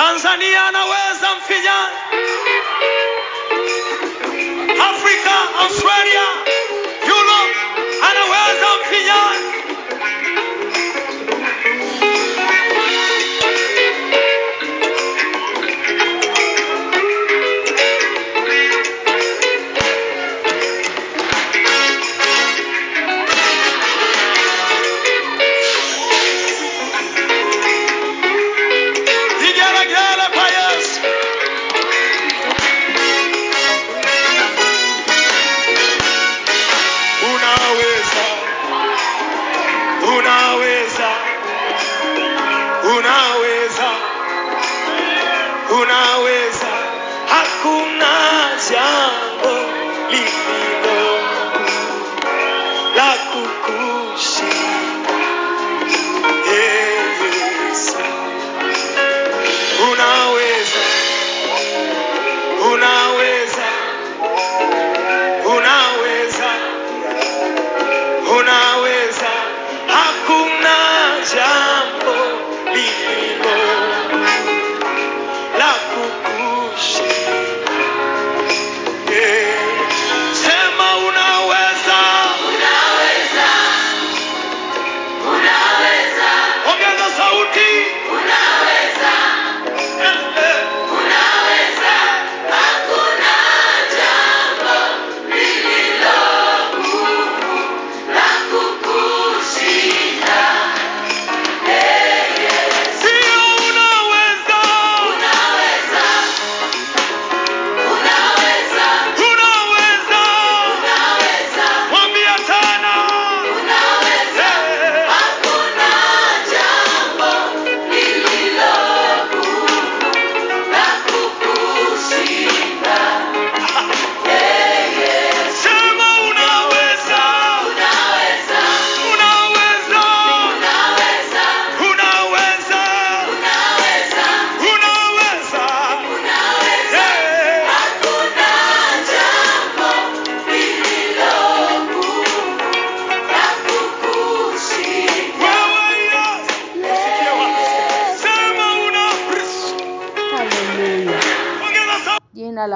Tanzania anaweza mfinyani. Afrika, Australia,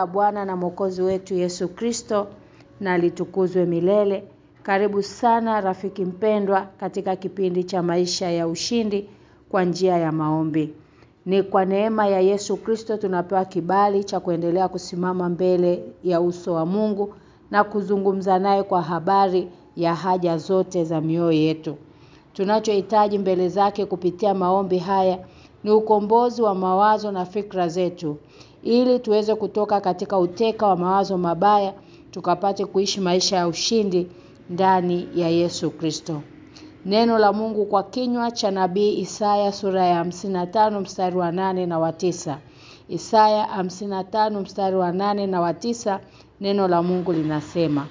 la Bwana na Mwokozi wetu Yesu Kristo na litukuzwe milele. Karibu sana rafiki mpendwa katika kipindi cha maisha ya ushindi kwa njia ya maombi. Ni kwa neema ya Yesu Kristo tunapewa kibali cha kuendelea kusimama mbele ya uso wa Mungu na kuzungumza naye kwa habari ya haja zote za mioyo yetu. Tunachohitaji mbele zake kupitia maombi haya ni ukombozi wa mawazo na fikra zetu ili tuweze kutoka katika uteka wa mawazo mabaya tukapate kuishi maisha ya ushindi ndani ya Yesu Kristo. Neno la Mungu kwa kinywa cha nabii Isaya sura ya 55 mstari wa nane na wa tisa. Isaya 55 mstari wa nane na wa tisa neno la Mungu linasema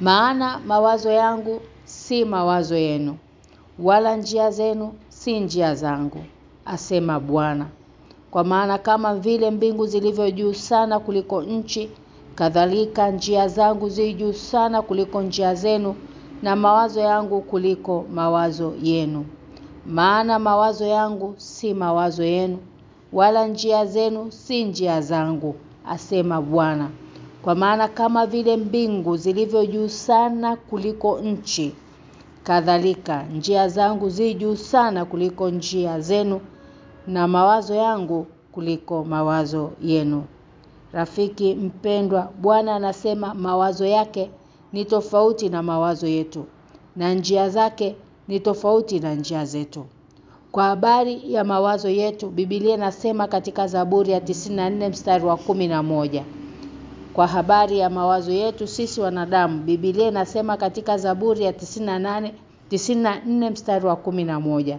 Maana mawazo yangu si mawazo yenu wala njia zenu si njia zangu asema Bwana kwa maana kama vile mbingu zilivyo juu sana kuliko nchi kadhalika njia zangu zi juu sana kuliko njia zenu na mawazo yangu kuliko mawazo yenu. Maana mawazo yangu si mawazo yenu wala njia zenu si njia zangu asema Bwana. Kwa maana kama vile mbingu zilivyo juu sana kuliko nchi kadhalika njia zangu zi juu sana kuliko njia zenu na mawazo yangu kuliko mawazo yenu. Rafiki mpendwa Bwana anasema mawazo yake ni tofauti na mawazo yetu na njia zake ni tofauti na njia zetu. Kwa habari ya mawazo yetu Biblia inasema katika Zaburi ya 94 mstari wa na moja. Kwa habari ya mawazo yetu sisi wanadamu Biblia inasema katika Zaburi ya 98 94 mstari wa na moja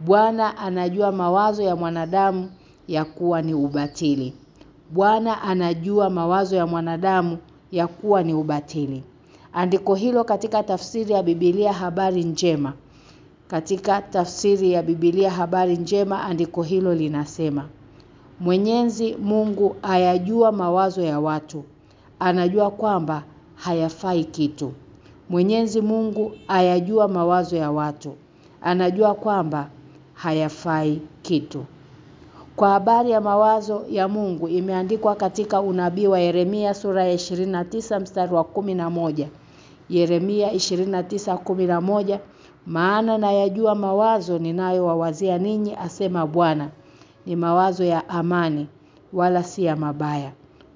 Bwana anajua mawazo ya mwanadamu ya kuwa ni ubatili. Bwana anajua mawazo ya mwanadamu ya kuwa ni ubatili. Andiko hilo katika tafsiri ya Biblia habari njema. Katika tafsiri ya Biblia habari njema andiko hilo linasema Mwenyezi Mungu ayajua mawazo ya watu. Anajua kwamba hayafai kitu. Mwenyezi Mungu ayajua mawazo ya watu. Anajua kwamba hayafai kitu. Kwa habari ya mawazo ya Mungu imeandikwa katika unabii wa Yeremia sura ya 29 mstari wa 11. Yeremia 29:11 maana nayajua mawazo ninayowawazia ninyi asema Bwana ni mawazo ya amani wala si ya mabaya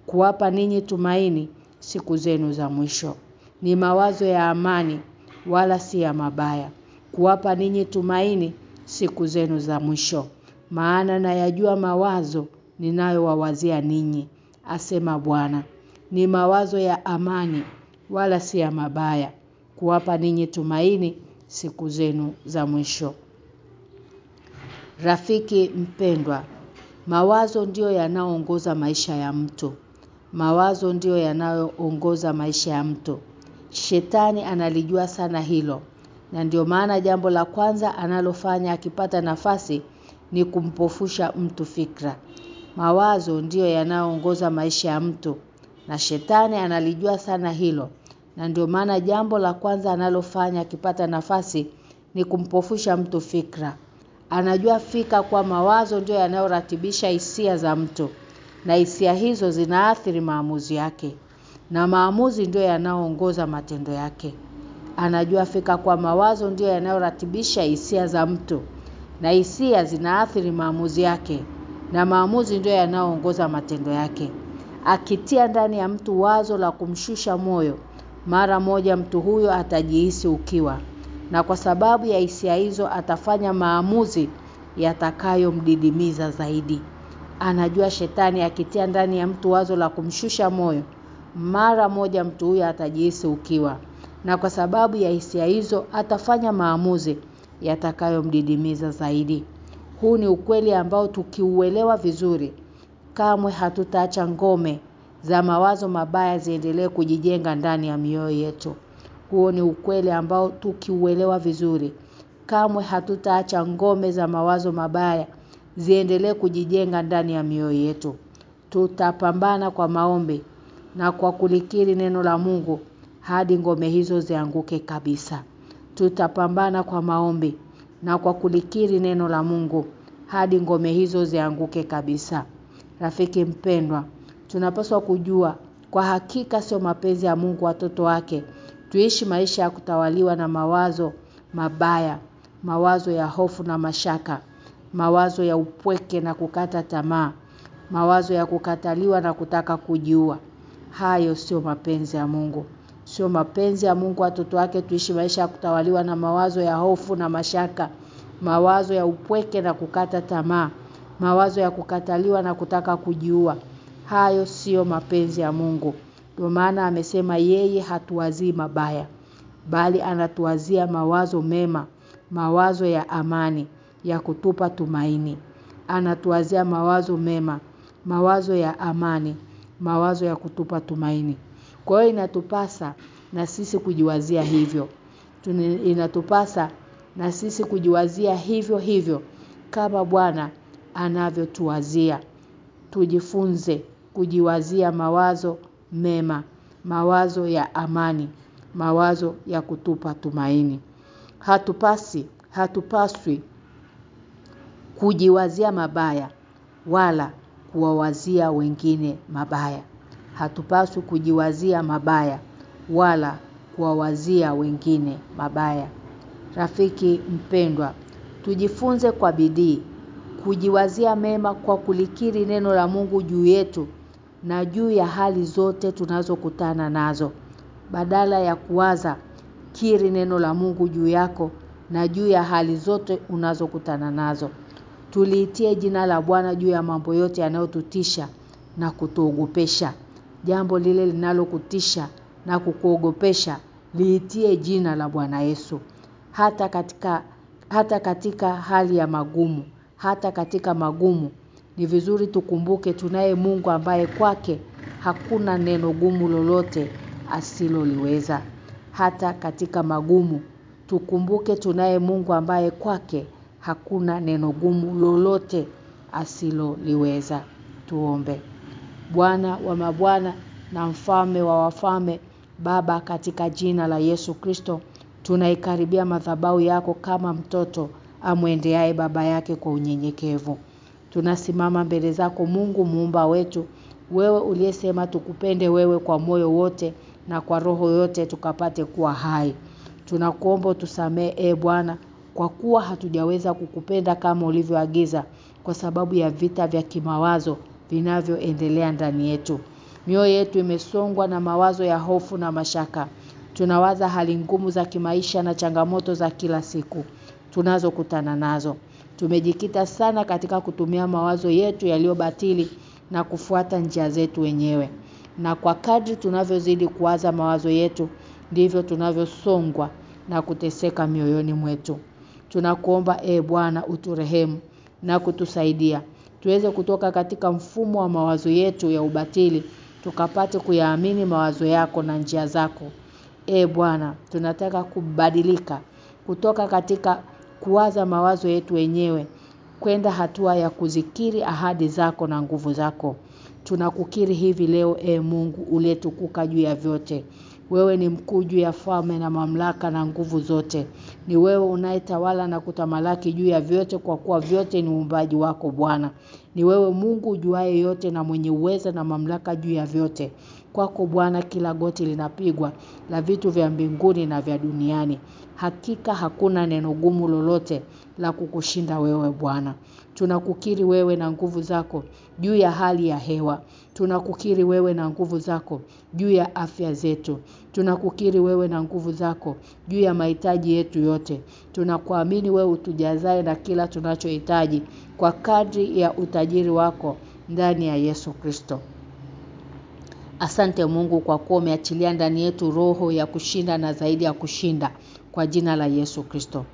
kuwapa ninyi tumaini siku zenu za mwisho ni mawazo ya amani wala si ya mabaya kuwapa ninyi tumaini siku zenu za mwisho. Maana nayajua mawazo ninayowawazia ninyi asema Bwana. Ni mawazo ya amani wala si ya mabaya kuwapa ninyi tumaini siku zenu za mwisho. Rafiki mpendwa mawazo ndiyo yanaoongoza maisha ya mtu. Mawazo ndiyo yanayoongoza maisha ya mtu. Shetani analijua sana hilo na ndio maana jambo la kwanza analofanya akipata nafasi ni kumpofusha mtu fikra. Mawazo ndiyo yanayoongoza maisha ya mtu na shetani analijua sana hilo. Na ndio maana jambo la kwanza analofanya akipata nafasi ni kumpofusha mtu fikra. Anajua fika kwa mawazo ndio yanayoratibisha hisia za mtu na hisia hizo zinaathiri maamuzi yake na maamuzi ndio yanaoongoza matendo yake. Anajua fika kwa mawazo ndiyo yanayoratibisha hisia za mtu na hisia zinaathiri maamuzi yake na maamuzi ndiyo yanayoongoza matendo yake. Akitia ndani ya mtu wazo la kumshusha moyo, mara moja mtu huyo atajihisi ukiwa na kwa sababu ya hisia hizo atafanya maamuzi yatakayomdidimiza zaidi. Anajua shetani akitia ndani ya mtu wazo la kumshusha moyo, mara moja mtu huyo atajihisi ukiwa na kwa sababu ya hisia hizo atafanya maamuzi yatakayomdidimiza zaidi. Huu ni ukweli ambao tukiuelewa vizuri kamwe hatutaacha ngome za mawazo mabaya ziendelee kujijenga ndani ya mioyo yetu. Huo ni ukweli ambao tukiuelewa vizuri kamwe hatutaacha ngome za mawazo mabaya ziendelee kujijenga ndani ya mioyo yetu. Tutapambana kwa maombi na kwa kulikiri neno la Mungu hadi ngome hizo zianguke kabisa. Tutapambana kwa maombi na kwa kulikiri neno la Mungu hadi ngome hizo zianguke kabisa. Rafiki mpendwa, tunapaswa kujua kwa hakika sio mapenzi ya Mungu watoto wake. Tuishi maisha ya kutawaliwa na mawazo mabaya, mawazo ya hofu na mashaka, mawazo ya upweke na kukata tamaa, mawazo ya kukataliwa na kutaka kujiua. Hayo sio mapenzi ya Mungu. Sio mapenzi ya Mungu watoto wake tuishi maisha ya kutawaliwa na mawazo ya hofu na mashaka, mawazo ya upweke na kukata tamaa, mawazo ya kukataliwa na kutaka kujiua. Hayo sio mapenzi ya Mungu. Ndio maana amesema yeye hatuwazii mabaya, bali anatuwazia mawazo mema, mawazo ya amani, ya kutupa tumaini. Anatuwazia mawazo mema, mawazo ya amani, mawazo ya kutupa tumaini. Kwa hiyo inatupasa na sisi kujiwazia hivyo. Inatupasa na sisi kujiwazia hivyo hivyo kama Bwana anavyotuwazia. Tujifunze kujiwazia mawazo mema, mawazo ya amani, mawazo ya kutupa tumaini. Hatupasi, hatupaswi kujiwazia mabaya wala kuwawazia wengine mabaya. Hatupaswi kujiwazia mabaya wala kuwawazia wengine mabaya. Rafiki mpendwa, tujifunze kwa bidii kujiwazia mema kwa kulikiri neno la Mungu juu yetu na juu ya hali zote tunazokutana nazo. Badala ya kuwaza kiri neno la Mungu juu yako na juu ya hali zote unazokutana nazo. Tuliitie jina la Bwana juu ya mambo yote yanayotutisha na kutuogopesha. Jambo lile linalokutisha na kukuogopesha liitie jina la Bwana Yesu. Hata katika hata katika hali ya magumu, hata katika magumu ni vizuri tukumbuke tunaye Mungu ambaye kwake hakuna neno gumu lolote asiloliweza. Hata katika magumu tukumbuke tunaye Mungu ambaye kwake hakuna neno gumu lolote asiloliweza. Tuombe. Bwana wa mabwana na mfalme wa wafalme Baba katika jina la Yesu Kristo tunaikaribia madhabahu yako kama mtoto amwendeaye baba yake kwa unyenyekevu. Tunasimama mbele zako Mungu muumba wetu. Wewe uliyesema tukupende wewe kwa moyo wote na kwa roho yote tukapate kuwa hai. Tunakuomba tusamee e Bwana kwa kuwa hatujaweza kukupenda kama ulivyoagiza kwa sababu ya vita vya kimawazo vinavyoendelea ndani yetu. Mioyo yetu imesongwa na mawazo ya hofu na mashaka. Tunawaza hali ngumu za kimaisha na changamoto za kila siku tunazokutana nazo. Tumejikita sana katika kutumia mawazo yetu yaliyobatili na kufuata njia zetu wenyewe. Na kwa kadri tunavyozidi kuwaza mawazo yetu ndivyo tunavyosongwa na kuteseka mioyoni mwetu. Tunakuomba e Bwana uturehemu na kutusaidia. Tuweze kutoka katika mfumo wa mawazo yetu ya ubatili tukapate kuyaamini mawazo yako na njia zako. E Bwana, tunataka kubadilika kutoka katika kuwaza mawazo yetu wenyewe kwenda hatua ya kuzikiri ahadi zako na nguvu zako. Tunakukiri hivi leo e Mungu uliyetukuka juu ya vyote. Wewe ni mkuu juu ya falme na mamlaka na nguvu zote. Ni wewe unayetawala na kutamalaki juu ya vyote kwa kuwa vyote ni uumbaji wako Bwana. Ni wewe Mungu ujuaye yote na mwenye uweza na mamlaka juu ya vyote. Kwako Bwana kila goti linapigwa la vitu vya mbinguni na vya duniani. Hakika hakuna neno gumu lolote la kukushinda wewe Bwana. Tunakukiri wewe na nguvu zako juu ya hali ya hewa. Tunakukiri wewe na nguvu zako juu ya afya zetu. Tunakukiri wewe na nguvu zako juu ya mahitaji yetu yote. Tunakuamini wewe utujazae na kila tunachohitaji kwa kadri ya utajiri wako ndani ya Yesu Kristo. Asante Mungu kwa kuwa umeachilia ndani yetu roho ya kushinda na zaidi ya kushinda kwa jina la Yesu Kristo.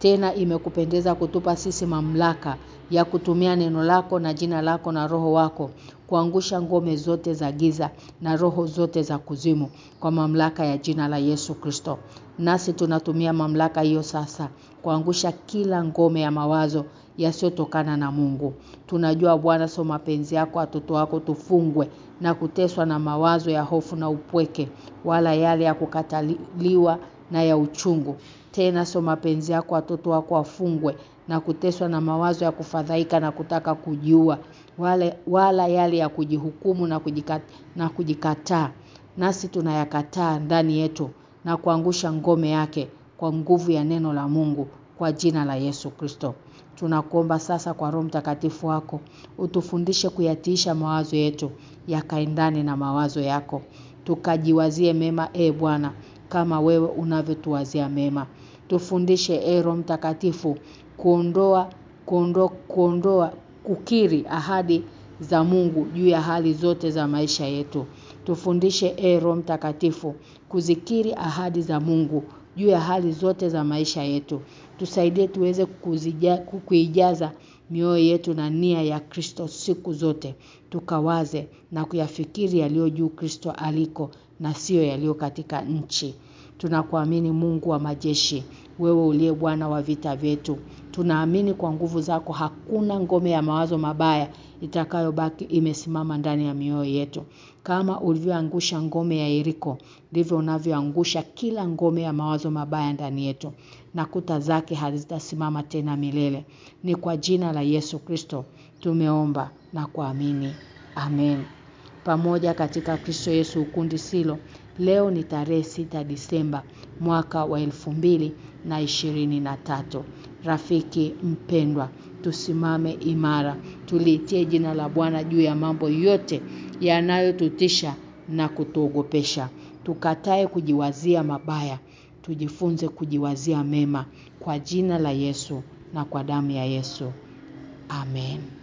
Tena imekupendeza kutupa sisi mamlaka ya kutumia neno lako na jina lako na roho wako kuangusha ngome zote za giza na roho zote za kuzimu kwa mamlaka ya jina la Yesu Kristo. Nasi tunatumia mamlaka hiyo sasa kuangusha kila ngome ya mawazo yasiyotokana na Mungu. Tunajua Bwana so mapenzi yako watoto wako tufungwe na kuteswa na mawazo ya hofu na upweke wala yale ya kukataliwa na ya uchungu. Tena so mapenzi yako watoto wako wafungwe na kuteswa na mawazo ya kufadhaika na kutaka kujua. Wale wala yale ya kujihukumu na kujikata, na kujikataa. Nasi tunayakataa ndani yetu na kuangusha ngome yake kwa nguvu ya neno la Mungu kwa jina la Yesu Kristo. Tunakuomba sasa kwa Roho Mtakatifu wako utufundishe kuyatiisha mawazo yetu yakaendane na mawazo yako. Tukajiwazie mema e Bwana kama wewe unavyotuwazia mema. Tufundishe e Roho Mtakatifu kuondoa kuondoa kuondoa kukiri ahadi za Mungu juu ya hali zote za maisha yetu. Tufundishe e Roho Mtakatifu kuzikiri ahadi za Mungu juu ya hali zote za maisha yetu. Tusaidie tuweze kuzija, kuijaza mioyo yetu na nia ya Kristo siku zote. Tukawaze na kuyafikiri yaliyo juu Kristo aliko na sio yaliyo katika nchi. Tunakuamini Mungu wa majeshi, wewe uliye Bwana wa vita vyetu. Tunaamini kwa nguvu zako hakuna ngome ya mawazo mabaya itakayobaki imesimama ndani ya mioyo yetu. Kama ulivyoangusha ngome ya Yeriko, ndivyo unavyoangusha kila ngome ya mawazo mabaya ndani yetu. Na kuta zake hazitasimama tena milele. Ni kwa jina la Yesu Kristo tumeomba na kuamini. Amen. Pamoja katika Kristo Yesu ukundi silo. Leo ni tarehe sita Disemba mwaka wa elfu mbili na ishirini na tatu. Rafiki mpendwa, tusimame imara. Tuliitie jina la Bwana juu ya mambo yote yanayotutisha na kutuogopesha. Tukatae kujiwazia mabaya. Tujifunze kujiwazia mema kwa jina la Yesu na kwa damu ya Yesu. Amen.